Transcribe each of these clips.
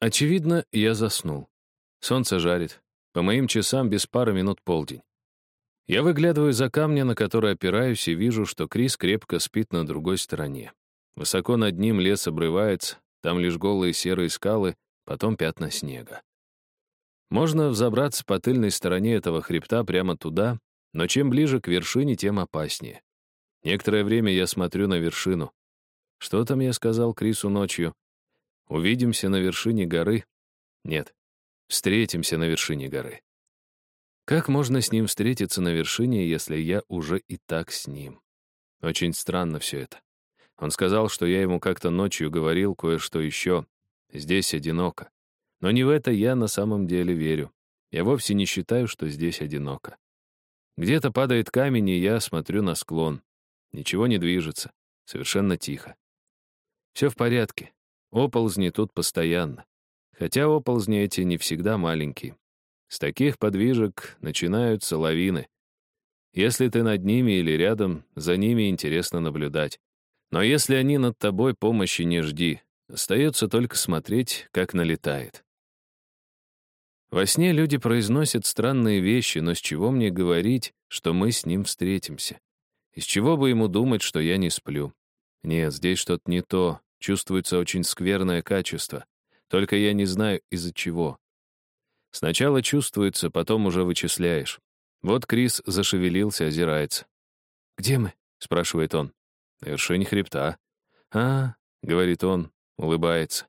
Очевидно, я заснул. Солнце жарит. По моим часам без пары минут полдень. Я выглядываю за камня, на который опираюсь, и вижу, что Крис крепко спит на другой стороне. Высоко над ним лес обрывается, там лишь голые серые скалы, потом пятна снега. Можно взобраться по тыльной стороне этого хребта прямо туда, но чем ближе к вершине, тем опаснее. Некоторое время я смотрю на вершину. Что там я сказал Крису ночью? Увидимся на вершине горы? Нет, встретимся на вершине горы. Как можно с ним встретиться на вершине, если я уже и так с ним? Очень странно все это. Он сказал, что я ему как-то ночью говорил кое-что еще. Здесь одиноко. Но не в это я на самом деле верю. Я вовсе не считаю, что здесь одиноко. Где-то падает камень, и я смотрю на склон. Ничего не движется. Совершенно тихо. Все в порядке. Оползни тут постоянно. Хотя оползни эти не всегда маленькие. С таких подвижек начинаются лавины. Если ты над ними или рядом, за ними интересно наблюдать. Но если они над тобой, помощи не жди. Остается только смотреть, как налетает. Во сне люди произносят странные вещи, но с чего мне говорить, что мы с ним встретимся? Из чего бы ему думать, что я не сплю? Нет, здесь что-то не то. Чувствуется очень скверное качество. Только я не знаю, из-за чего. Сначала чувствуется, потом уже вычисляешь. Вот Крис зашевелился, озирается. «Где мы?» — спрашивает он. «На вершине хребта». «А, — говорит он, улыбается.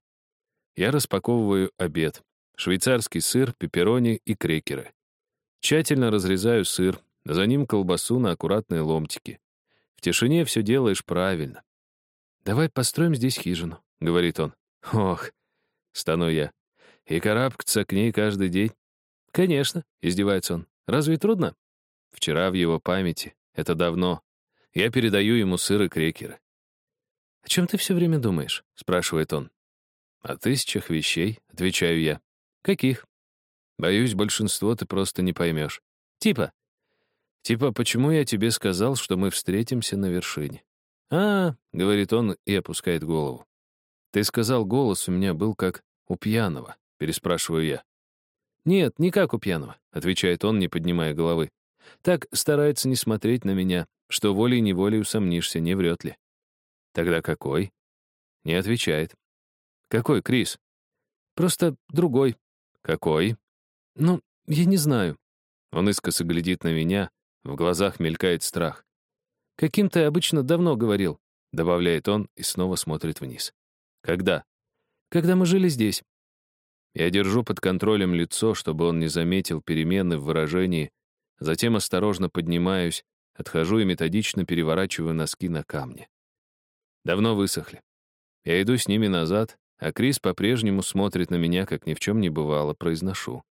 Я распаковываю обед. Швейцарский сыр, пепперони и крекеры. Тщательно разрезаю сыр, за ним колбасу на аккуратные ломтики. В тишине все делаешь правильно. «Давай построим здесь хижину», — говорит он. «Ох», — стану я. И карабкаться к ней каждый день? Конечно, издевается он. Разве трудно? Вчера в его памяти. Это давно. Я передаю ему сыр и крекеры. «О чем ты все время думаешь?» — спрашивает он. «О тысячах вещей», — отвечаю я. «Каких?» «Боюсь, большинство ты просто не поймешь». «Типа?» «Типа, почему я тебе сказал, что мы встретимся на вершине?» «А, — говорит он и опускает голову. «Ты сказал, голос у меня был как у пьяного переспрашиваю я. «Нет, не как у пьяного», — отвечает он, не поднимая головы. «Так старается не смотреть на меня, что волей-неволей усомнишься, не врет ли». «Тогда какой?» Не отвечает. «Какой, Крис?» «Просто другой». «Какой?» «Ну, я не знаю». Он искоса глядит на меня, в глазах мелькает страх. «Каким ты обычно давно говорил», — добавляет он и снова смотрит вниз. «Когда?» «Когда мы жили здесь. Я держу под контролем лицо, чтобы он не заметил перемены в выражении, затем осторожно поднимаюсь, отхожу и методично переворачиваю носки на камне. Давно высохли. Я иду с ними назад, а Крис по-прежнему смотрит на меня, как ни в чем не бывало, произношу.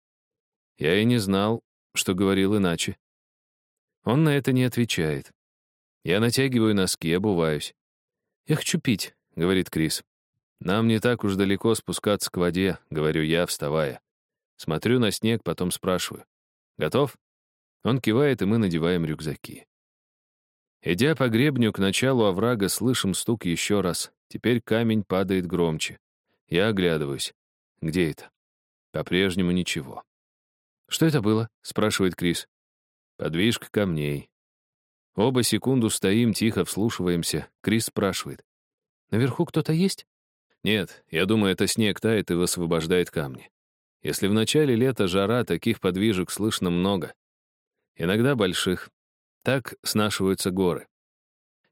Я и не знал, что говорил иначе. Он на это не отвечает. Я натягиваю носки, обуваюсь. «Я хочу пить», — говорит Крис. «Нам не так уж далеко спускаться к воде», — говорю я, вставая. Смотрю на снег, потом спрашиваю. «Готов?» Он кивает, и мы надеваем рюкзаки. Идя по гребню к началу оврага, слышим стук еще раз. Теперь камень падает громче. Я оглядываюсь. Где это? По-прежнему ничего. «Что это было?» — спрашивает Крис. «Подвижка камней». Оба секунду стоим, тихо вслушиваемся. Крис спрашивает. «Наверху кто-то есть?» Нет, я думаю, это снег тает и высвобождает камни. Если в начале лета жара, таких подвижек слышно много. Иногда больших. Так снашиваются горы.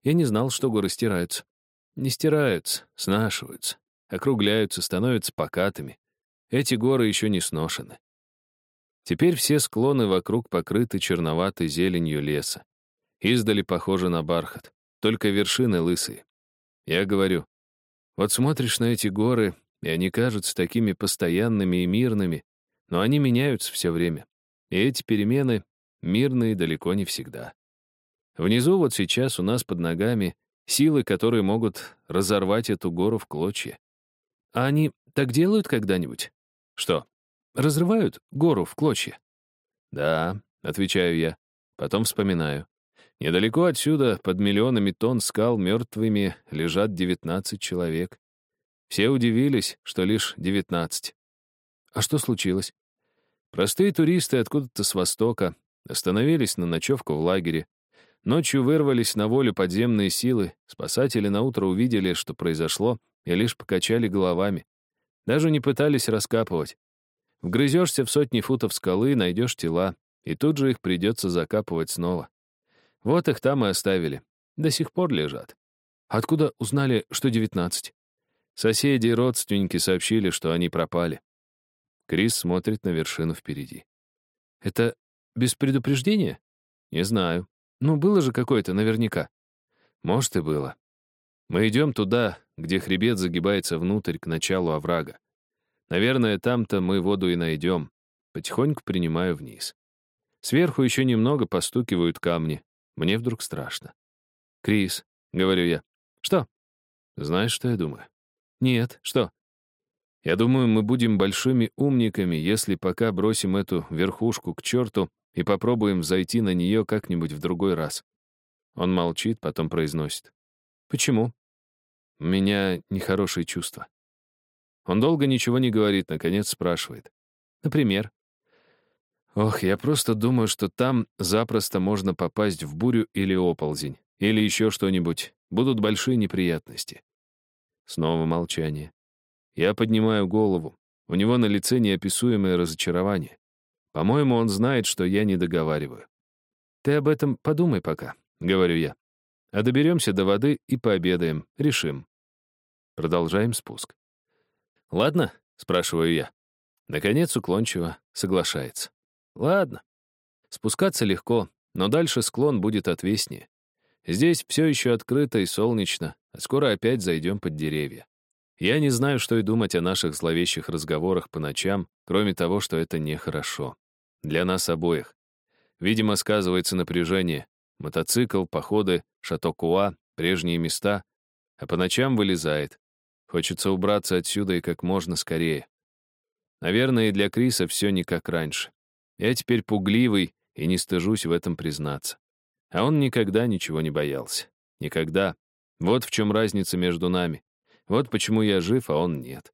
Я не знал, что горы стираются. Не стираются, снашиваются, округляются, становятся покатыми. Эти горы еще не сношены. Теперь все склоны вокруг покрыты черноватой зеленью леса. Издали похожи на бархат, только вершины лысые. Я говорю, вот смотришь на эти горы, и они кажутся такими постоянными и мирными, но они меняются все время. И эти перемены мирные далеко не всегда. Внизу вот сейчас у нас под ногами силы, которые могут разорвать эту гору в клочья. А они так делают когда-нибудь? Что, разрывают гору в клочья? Да, отвечаю я. Потом вспоминаю. Недалеко отсюда, под миллионами тонн скал мертвыми, лежат 19 человек. Все удивились, что лишь 19. А что случилось? Простые туристы откуда-то с востока остановились на ночевку в лагере. Ночью вырвались на волю подземные силы, спасатели наутро увидели, что произошло, и лишь покачали головами. Даже не пытались раскапывать. Вгрызешься в сотни футов скалы, найдешь тела, и тут же их придется закапывать снова. Вот их там и оставили. До сих пор лежат. Откуда узнали, что девятнадцать? Соседи и родственники сообщили, что они пропали. Крис смотрит на вершину впереди. Это без предупреждения? Не знаю. Ну, было же какое-то наверняка. Может, и было. Мы идем туда, где хребет загибается внутрь к началу оврага. Наверное, там-то мы воду и найдем. Потихоньку принимаю вниз. Сверху еще немного постукивают камни. Мне вдруг страшно. «Крис», — говорю я. «Что?» «Знаешь, что я думаю?» «Нет, что?» «Я думаю, мы будем большими умниками, если пока бросим эту верхушку к черту и попробуем зайти на нее как-нибудь в другой раз». Он молчит, потом произносит. «Почему?» «У меня нехорошие чувства». Он долго ничего не говорит, наконец спрашивает. «Например?» Ох, я просто думаю, что там запросто можно попасть в бурю или оползень, или еще что-нибудь. Будут большие неприятности. Снова молчание. Я поднимаю голову. У него на лице неописуемое разочарование. По-моему, он знает, что я не договариваю. Ты об этом подумай пока, говорю я. А доберемся до воды и пообедаем, решим. Продолжаем спуск. Ладно, спрашиваю я. Наконец уклончиво соглашается. Ладно. Спускаться легко, но дальше склон будет отвеснее. Здесь все еще открыто и солнечно, а скоро опять зайдем под деревья. Я не знаю, что и думать о наших зловещих разговорах по ночам, кроме того, что это нехорошо. Для нас обоих. Видимо, сказывается напряжение. Мотоцикл, походы, шатокуа, прежние места. А по ночам вылезает. Хочется убраться отсюда и как можно скорее. Наверное, и для Криса все не как раньше. Я теперь пугливый и не стыжусь в этом признаться. А он никогда ничего не боялся. Никогда. Вот в чем разница между нами. Вот почему я жив, а он нет.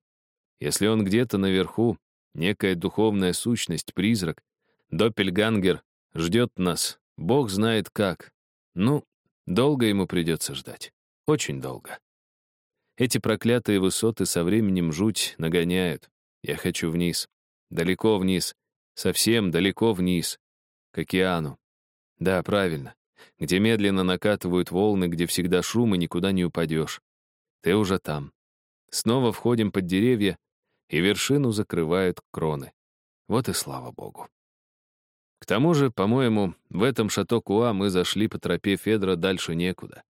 Если он где-то наверху, некая духовная сущность, призрак, доппельгангер, ждет нас, Бог знает как. Ну, долго ему придется ждать. Очень долго. Эти проклятые высоты со временем жуть нагоняют. Я хочу вниз. Далеко вниз. Совсем далеко вниз, к океану. Да, правильно. Где медленно накатывают волны, где всегда шум и никуда не упадешь. Ты уже там. Снова входим под деревья, и вершину закрывают кроны. Вот и слава богу. К тому же, по-моему, в этом шато Куа мы зашли по тропе Федра дальше некуда.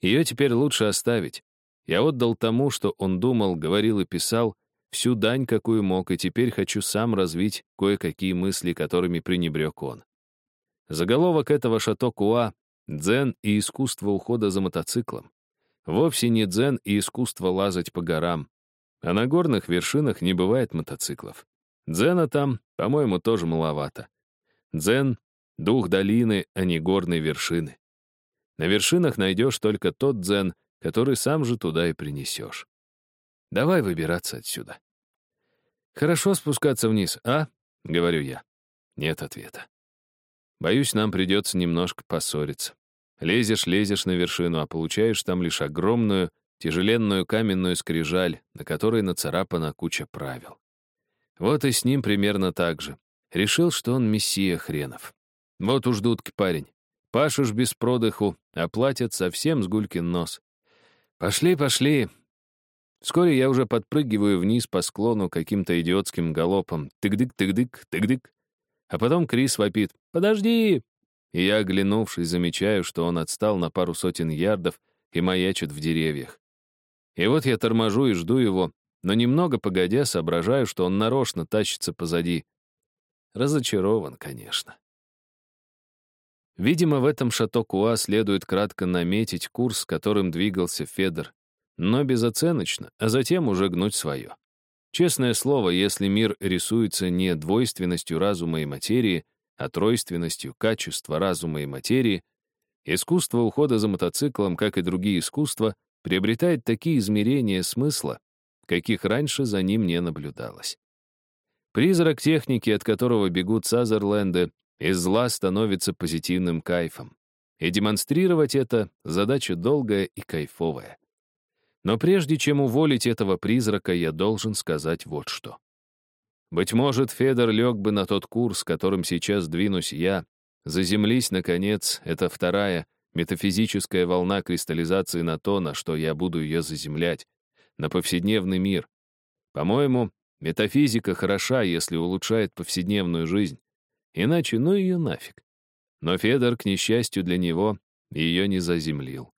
Ее теперь лучше оставить. Я отдал тому, что он думал, говорил и писал, всю дань, какую мог, и теперь хочу сам развить кое-какие мысли, которыми пренебрег он. Заголовок этого шато Куа — «Дзен и искусство ухода за мотоциклом». Вовсе не дзен и искусство лазать по горам. А на горных вершинах не бывает мотоциклов. Дзена там, по-моему, тоже маловато. Дзен — дух долины, а не горной вершины. На вершинах найдешь только тот дзен, который сам же туда и принесешь. Давай выбираться отсюда. Хорошо спускаться вниз, а? Говорю я. Нет ответа. Боюсь, нам придется немножко поссориться. Лезешь, лезешь на вершину, а получаешь там лишь огромную, тяжеленную каменную скрижаль, на которой нацарапана куча правил. Вот и с ним примерно так же. Решил, что он мессия хренов. Вот уж дудки парень. Пашешь без продыху, а платят совсем с гулькин нос. Пошли, пошли, Вскоре я уже подпрыгиваю вниз по склону каким-то идиотским галопом. Тык-дык, тык-дык, тык-дык. А потом Крис вопит «Подожди!» И я, оглянувшись, замечаю, что он отстал на пару сотен ярдов и маячит в деревьях. И вот я торможу и жду его, но немного погодя соображаю, что он нарочно тащится позади. Разочарован, конечно. Видимо, в этом шато Куа следует кратко наметить курс, которым двигался Федор но безоценочно, а затем уже гнуть свое. Честное слово, если мир рисуется не двойственностью разума и материи, а тройственностью качества разума и материи, искусство ухода за мотоциклом, как и другие искусства, приобретает такие измерения смысла, каких раньше за ним не наблюдалось. Призрак техники, от которого бегут Сазерленды, из зла становится позитивным кайфом. И демонстрировать это — задача долгая и кайфовая. Но прежде чем уволить этого призрака, я должен сказать вот что. Быть может, Федор лег бы на тот курс, которым сейчас двинусь я. Заземлись, наконец, это вторая, метафизическая волна кристаллизации на то, на что я буду ее заземлять, на повседневный мир. По-моему, метафизика хороша, если улучшает повседневную жизнь. Иначе ну ее нафиг. Но Федор, к несчастью для него, ее не заземлил.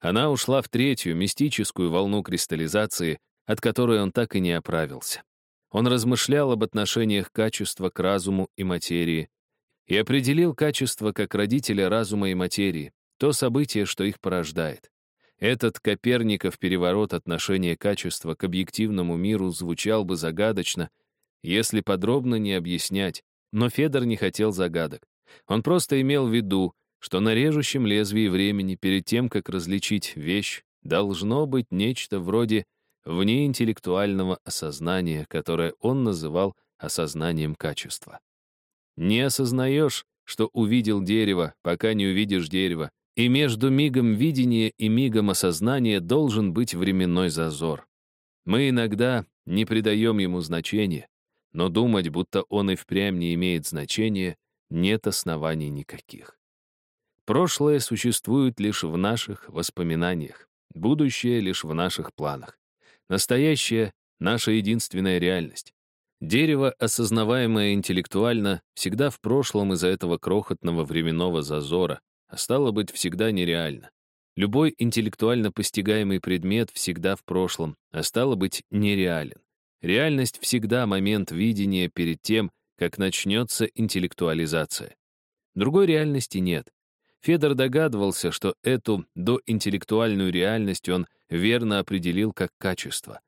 Она ушла в третью, мистическую волну кристаллизации, от которой он так и не оправился. Он размышлял об отношениях качества к разуму и материи и определил качество как родителя разума и материи, то событие, что их порождает. Этот Коперников переворот отношения качества к объективному миру звучал бы загадочно, если подробно не объяснять, но Федор не хотел загадок. Он просто имел в виду, что на режущем лезвии времени перед тем, как различить вещь, должно быть нечто вроде внеинтеллектуального осознания, которое он называл осознанием качества. Не осознаешь, что увидел дерево, пока не увидишь дерево, и между мигом видения и мигом осознания должен быть временной зазор. Мы иногда не придаем ему значения, но думать, будто он и впрямь не имеет значения, нет оснований никаких. Прошлое существует лишь в наших воспоминаниях, будущее лишь в наших планах. Настоящее — наша единственная реальность. Дерево, осознаваемое интеллектуально, всегда в прошлом из-за этого крохотного временного зазора, а стало быть, всегда нереально. Любой интеллектуально постигаемый предмет всегда в прошлом, а стало быть, нереален. Реальность всегда момент видения перед тем, как начнется интеллектуализация. Другой реальности нет. Федор догадывался, что эту доинтеллектуальную реальность он верно определил как качество.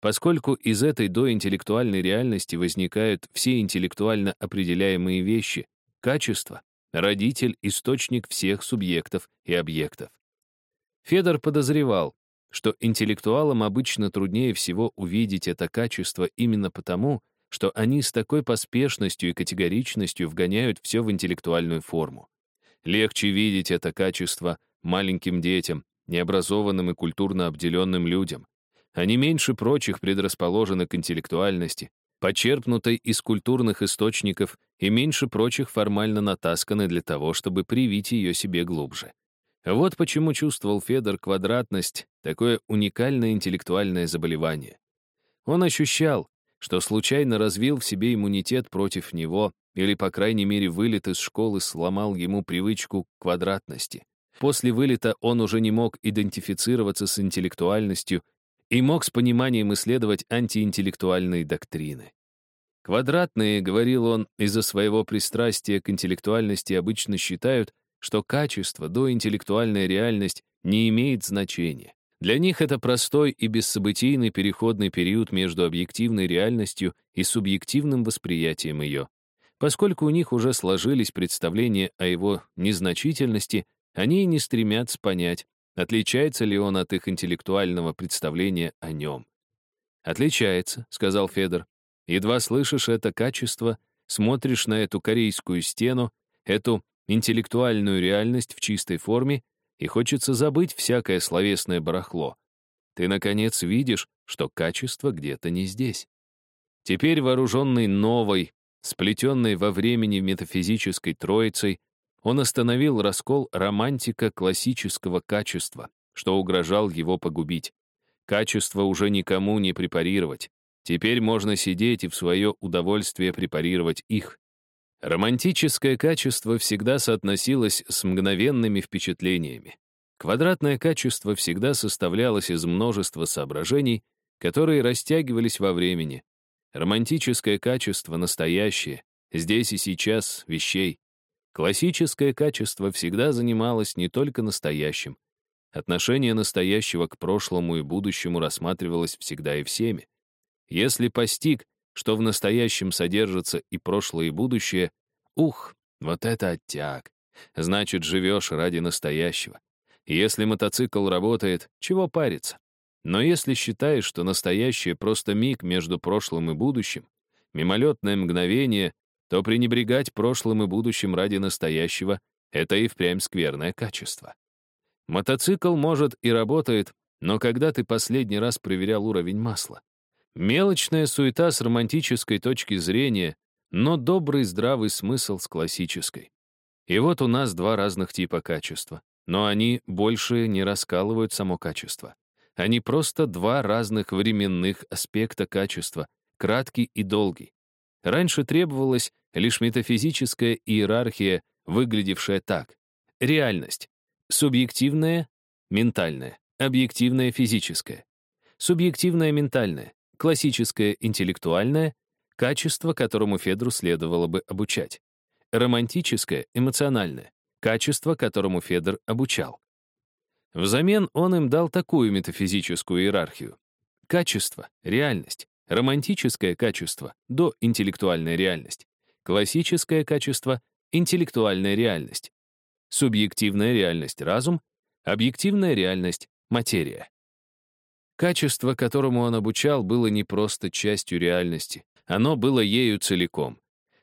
Поскольку из этой доинтеллектуальной реальности возникают все интеллектуально определяемые вещи, качество — родитель, источник всех субъектов и объектов. Федор подозревал, что интеллектуалам обычно труднее всего увидеть это качество именно потому, что они с такой поспешностью и категоричностью вгоняют все в интеллектуальную форму. Легче видеть это качество маленьким детям, необразованным и культурно обделенным людям. Они меньше прочих предрасположены к интеллектуальности, почерпнутой из культурных источников и меньше прочих формально натасканы для того, чтобы привить ее себе глубже. Вот почему чувствовал Федор квадратность, такое уникальное интеллектуальное заболевание. Он ощущал, что случайно развил в себе иммунитет против него, или, по крайней мере, вылет из школы сломал ему привычку к квадратности. После вылета он уже не мог идентифицироваться с интеллектуальностью и мог с пониманием исследовать антиинтеллектуальные доктрины. Квадратные, говорил он, из-за своего пристрастия к интеллектуальности обычно считают, что качество, доинтеллектуальная реальность не имеет значения. Для них это простой и бессобытийный переходный период между объективной реальностью и субъективным восприятием ее. Поскольку у них уже сложились представления о его незначительности, они и не стремятся понять, отличается ли он от их интеллектуального представления о нем. «Отличается», — сказал Федор. «Едва слышишь это качество, смотришь на эту корейскую стену, эту интеллектуальную реальность в чистой форме, и хочется забыть всякое словесное барахло. Ты, наконец, видишь, что качество где-то не здесь. Теперь, вооруженный новой, сплетенной во времени метафизической троицей, он остановил раскол романтика классического качества, что угрожал его погубить. Качество уже никому не препарировать. Теперь можно сидеть и в свое удовольствие препарировать их. Романтическое качество всегда соотносилось с мгновенными впечатлениями. Квадратное качество всегда составлялось из множества соображений, которые растягивались во времени. Романтическое качество настоящее, здесь и сейчас, вещей. Классическое качество всегда занималось не только настоящим. Отношение настоящего к прошлому и будущему рассматривалось всегда и всеми. Если постиг, что в настоящем содержится и прошлое, и будущее, ух, вот это оттяг. Значит, живешь ради настоящего. Если мотоцикл работает, чего париться? Но если считаешь, что настоящее просто миг между прошлым и будущим, мимолетное мгновение, то пренебрегать прошлым и будущим ради настоящего — это и впрямь скверное качество. Мотоцикл, может, и работает, но когда ты последний раз проверял уровень масла? Мелочная суета с романтической точки зрения, но добрый здравый смысл с классической. И вот у нас два разных типа качества, но они больше не раскалывают само качество. Они просто два разных временных аспекта качества, краткий и долгий. Раньше требовалась лишь метафизическая иерархия, выглядевшая так. Реальность. Субъективная — ментальная, объективная — физическая. Субъективная — ментальная, классическая — интеллектуальная, качество, которому Федру следовало бы обучать. Романтическое, эмоциональное, качество, которому Федор обучал. Взамен он им дал такую метафизическую иерархию. Качество, реальность, романтическое качество, до интеллектуальная реальность, классическое качество, интеллектуальная реальность, субъективная реальность, разум, объективная реальность, материя. Качество, которому он обучал, было не просто частью реальности, оно было ею целиком.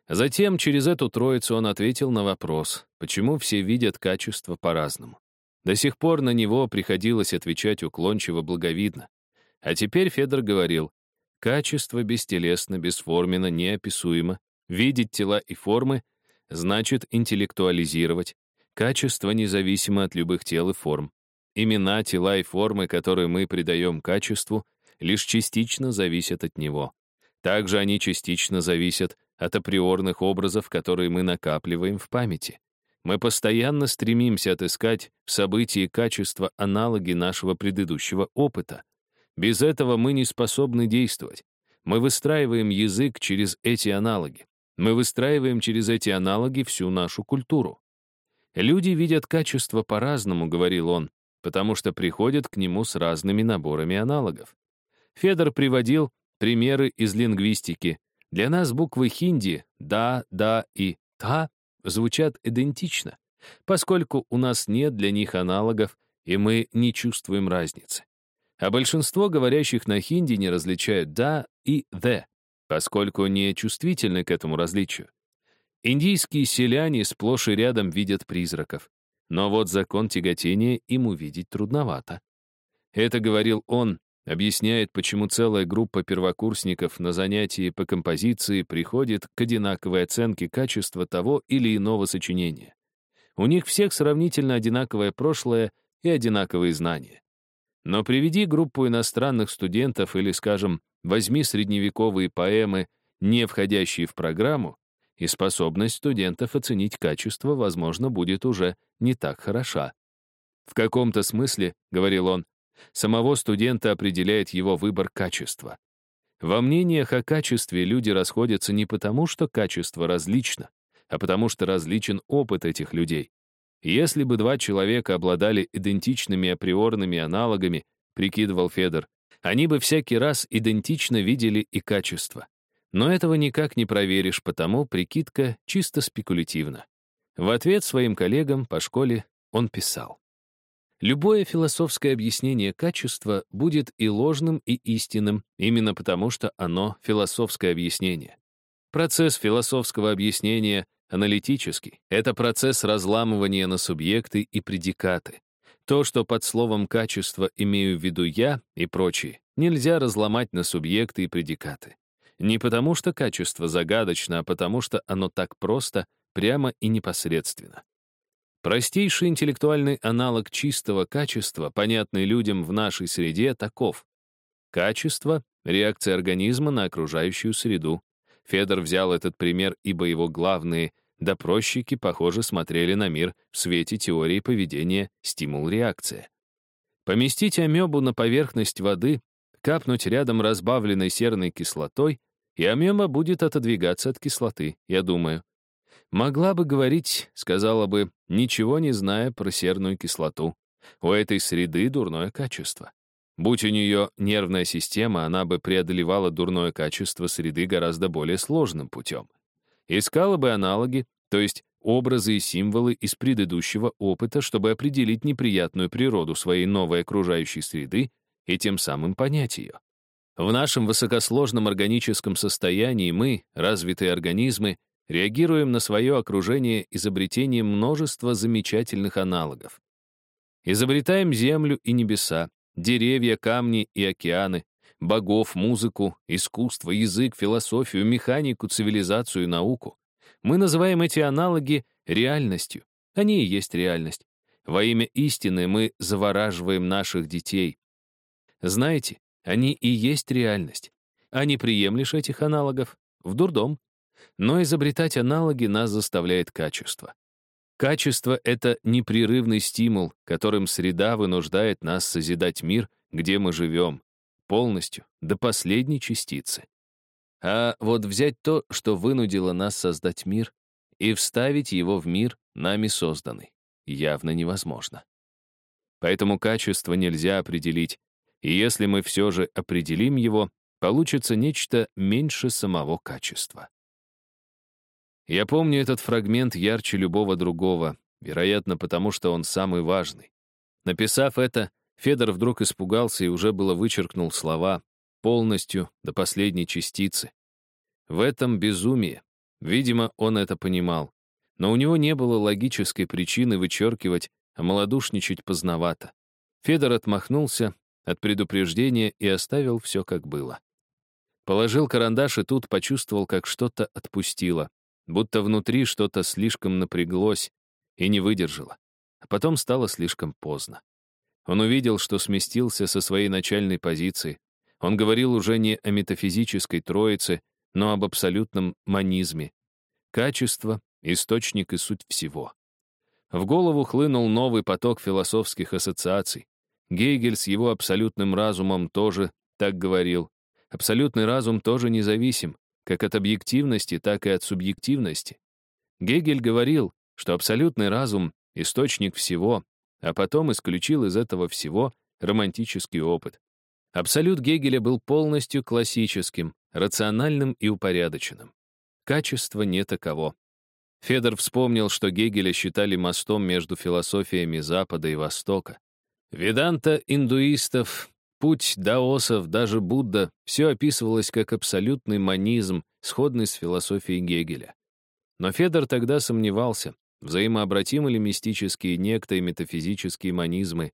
Затем через эту троицу он ответил на вопрос, почему все видят качество по-разному. До сих пор на него приходилось отвечать уклончиво благовидно. А теперь Федор говорил, качество бестелесно, бесформенно, неописуемо, видеть тела и формы значит интеллектуализировать, качество независимо от любых тел и форм. Имена, тела и формы, которые мы придаем качеству, лишь частично зависят от него. Также они частично зависят от априорных образов, которые мы накапливаем в памяти. Мы постоянно стремимся отыскать в событии качества аналоги нашего предыдущего опыта. Без этого мы не способны действовать. Мы выстраиваем язык через эти аналоги. Мы выстраиваем через эти аналоги всю нашу культуру. Люди видят качество по-разному, говорил он, потому что приходят к нему с разными наборами аналогов. Федор приводил Примеры из лингвистики. Для нас буквы хинди «да», «да» и «та» звучат идентично, поскольку у нас нет для них аналогов, и мы не чувствуем разницы. А большинство говорящих на хинди не различают «да» и «the», поскольку не чувствительны к этому различию. Индийские селяне сплошь и рядом видят призраков. Но вот закон тяготения им увидеть трудновато. Это говорил он, объясняет, почему целая группа первокурсников на занятии по композиции приходит к одинаковой оценке качества того или иного сочинения. У них всех сравнительно одинаковое прошлое и одинаковые знания. Но приведи группу иностранных студентов или, скажем, возьми средневековые поэмы, не входящие в программу, и способность студентов оценить качество, возможно, будет уже не так хороша. В каком-то смысле, — говорил он, Самого студента определяет его выбор качества. Во мнениях о качестве люди расходятся не потому, что качество различно, а потому что различен опыт этих людей. Если бы два человека обладали идентичными априорными аналогами, прикидывал Федор, они бы всякий раз идентично видели и качество. Но этого никак не проверишь, потому прикидка чисто спекулятивна. В ответ своим коллегам по школе он писал. Любое философское объяснение качества будет и ложным, и истинным, именно потому что оно философское объяснение. Процесс философского объяснения аналитический. Это процесс разламывания на субъекты и предикаты. То, что под словом «качество» имею в виду я и прочие, нельзя разломать на субъекты и предикаты. Не потому что качество загадочно, а потому что оно так просто, прямо и непосредственно. Простейший интеллектуальный аналог чистого качества, понятный людям в нашей среде, таков. Качество — реакция организма на окружающую среду. Федор взял этот пример, ибо его главные допросчики, похоже, смотрели на мир в свете теории поведения стимул-реакция. Поместить амебу на поверхность воды, капнуть рядом разбавленной серной кислотой, и амеба будет отодвигаться от кислоты, я думаю. Могла бы говорить, сказала бы, ничего не зная про серную кислоту. У этой среды дурное качество. Будь у нее нервная система, она бы преодолевала дурное качество среды гораздо более сложным путем. Искала бы аналоги, то есть образы и символы из предыдущего опыта, чтобы определить неприятную природу своей новой окружающей среды и тем самым понять ее. В нашем высокосложном органическом состоянии мы, развитые организмы, реагируем на свое окружение изобретением множества замечательных аналогов. Изобретаем землю и небеса, деревья, камни и океаны, богов, музыку, искусство, язык, философию, механику, цивилизацию и науку. Мы называем эти аналоги реальностью. Они и есть реальность. Во имя истины мы завораживаем наших детей. Знаете, они и есть реальность. А не приемлешь этих аналогов — в дурдом. Но изобретать аналоги нас заставляет качество. Качество — это непрерывный стимул, которым среда вынуждает нас созидать мир, где мы живем, полностью, до последней частицы. А вот взять то, что вынудило нас создать мир, и вставить его в мир, нами созданный, явно невозможно. Поэтому качество нельзя определить, и если мы все же определим его, получится нечто меньше самого качества. Я помню этот фрагмент ярче любого другого, вероятно, потому что он самый важный. Написав это, Федор вдруг испугался и уже было вычеркнул слова полностью до последней частицы. В этом безумие. Видимо, он это понимал. Но у него не было логической причины вычеркивать, а малодушничать поздновато. Федор отмахнулся от предупреждения и оставил все как было. Положил карандаш и тут почувствовал, как что-то отпустило будто внутри что-то слишком напряглось и не выдержало. А потом стало слишком поздно. Он увидел, что сместился со своей начальной позиции. Он говорил уже не о метафизической троице, но об абсолютном манизме. Качество, источник и суть всего. В голову хлынул новый поток философских ассоциаций. Гегель с его абсолютным разумом тоже так говорил. Абсолютный разум тоже независим, как от объективности, так и от субъективности. Гегель говорил, что абсолютный разум — источник всего, а потом исключил из этого всего романтический опыт. Абсолют Гегеля был полностью классическим, рациональным и упорядоченным. Качество не таково. Федор вспомнил, что Гегеля считали мостом между философиями Запада и Востока. Веданта индуистов Путь даосов, даже Будда, все описывалось как абсолютный манизм, сходный с философией Гегеля. Но Федор тогда сомневался, взаимообратимы ли мистические некто и метафизические манизмы.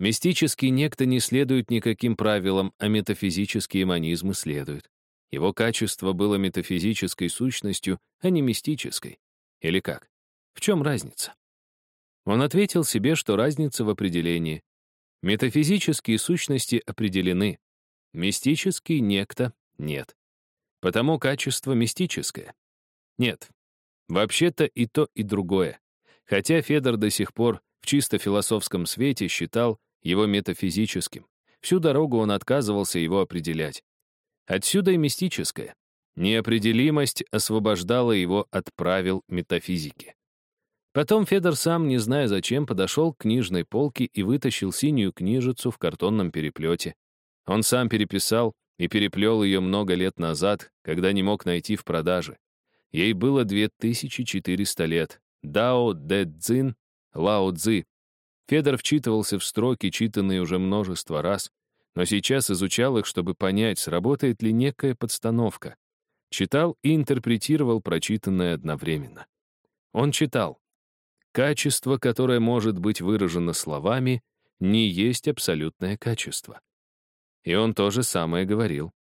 Мистический некто не следует никаким правилам, а метафизические манизмы следуют. Его качество было метафизической сущностью, а не мистической. Или как? В чем разница? Он ответил себе, что разница в определении. Метафизические сущности определены, мистический некто нет. Потому качество мистическое. Нет. Вообще-то и то, и другое. Хотя Федор до сих пор в чисто философском свете считал его метафизическим. Всю дорогу он отказывался его определять. Отсюда и мистическое. Неопределимость освобождала его от правил метафизики. Потом Федор сам, не зная зачем, подошел к книжной полке и вытащил синюю книжицу в картонном переплете. Он сам переписал и переплел ее много лет назад, когда не мог найти в продаже. Ей было 2400 лет. Дао Дэ Цзин Лао Цзы. Федор вчитывался в строки, читанные уже множество раз, но сейчас изучал их, чтобы понять, сработает ли некая подстановка. Читал и интерпретировал прочитанное одновременно. Он читал Качество, которое может быть выражено словами, не есть абсолютное качество. И он то же самое говорил.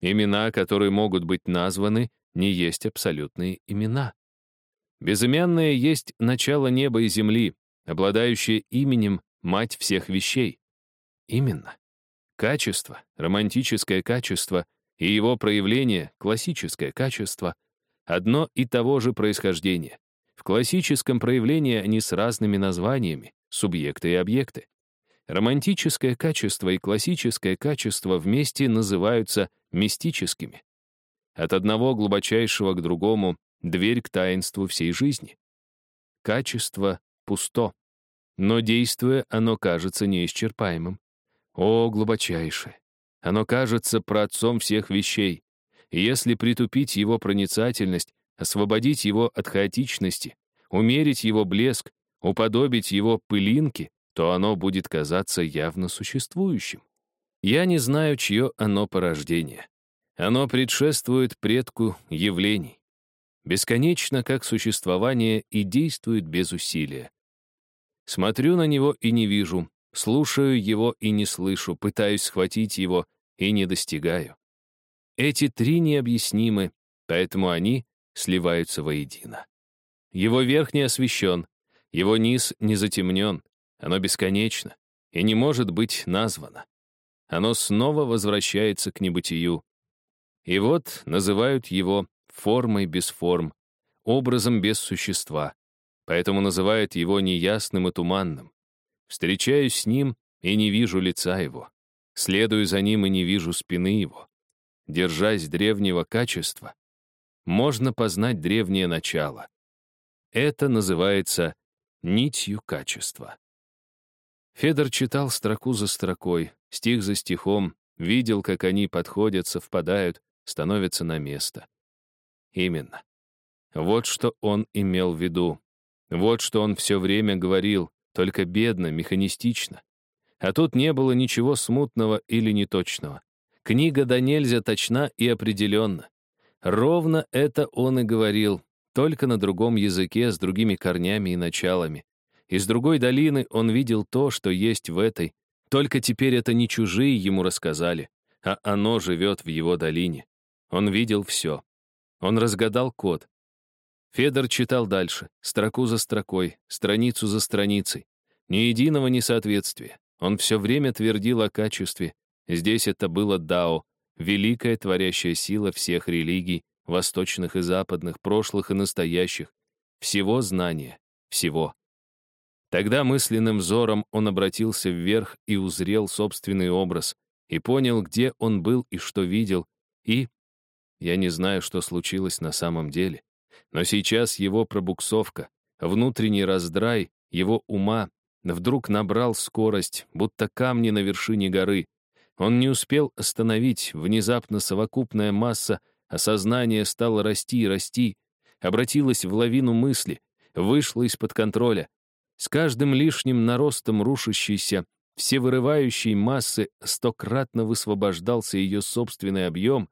Имена, которые могут быть названы, не есть абсолютные имена. Безымянное есть начало неба и земли, обладающее именем мать всех вещей. Именно. Качество, романтическое качество и его проявление, классическое качество, одно и того же происхождения. Классическом проявлении они с разными названиями, субъекты и объекты. Романтическое качество и классическое качество вместе называются мистическими. От одного глубочайшего к другому — дверь к таинству всей жизни. Качество пусто, но действуя, оно кажется неисчерпаемым. О, глубочайшее! Оно кажется праотцом всех вещей. Если притупить его проницательность, освободить его от хаотичности, умерить его блеск, уподобить его пылинке, то оно будет казаться явно существующим. Я не знаю, чье оно порождение. Оно предшествует предку явлений. Бесконечно как существование и действует без усилия. Смотрю на него и не вижу, слушаю его и не слышу, пытаюсь схватить его и не достигаю. Эти три необъяснимы, поэтому они сливаются воедино. Его верх не освещен, его низ не затемнен, оно бесконечно и не может быть названо. Оно снова возвращается к небытию. И вот называют его формой без форм, образом без существа, поэтому называют его неясным и туманным. Встречаюсь с ним и не вижу лица его, следую за ним и не вижу спины его. Держась древнего качества, можно познать древнее начало. Это называется нитью качества. Федор читал строку за строкой, стих за стихом, видел, как они подходят, совпадают, становятся на место. Именно. Вот что он имел в виду. Вот что он все время говорил, только бедно, механистично. А тут не было ничего смутного или неточного. Книга да нельзя точна и определенна. Ровно это он и говорил, только на другом языке, с другими корнями и началами. Из другой долины он видел то, что есть в этой, только теперь это не чужие ему рассказали, а оно живет в его долине. Он видел все. Он разгадал код. Федор читал дальше, строку за строкой, страницу за страницей. Ни единого несоответствия. Он все время твердил о качестве. Здесь это было Дао, великая творящая сила всех религий, восточных и западных, прошлых и настоящих, всего знания, всего. Тогда мысленным взором он обратился вверх и узрел собственный образ, и понял, где он был и что видел, и... Я не знаю, что случилось на самом деле, но сейчас его пробуксовка, внутренний раздрай его ума вдруг набрал скорость, будто камни на вершине горы, он не успел остановить, внезапно совокупная масса осознания стала расти и расти, обратилась в лавину мысли, вышла из-под контроля. С каждым лишним наростом рушащейся, всевырывающей массы стократно высвобождался ее собственный объем,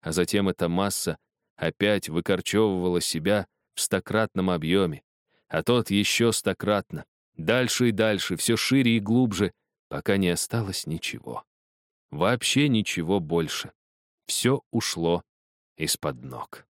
а затем эта масса опять выкорчевывала себя в стократном объеме, а тот еще стократно, дальше и дальше, все шире и глубже, пока не осталось ничего. Вообще ничего больше. Все ушло из-под ног.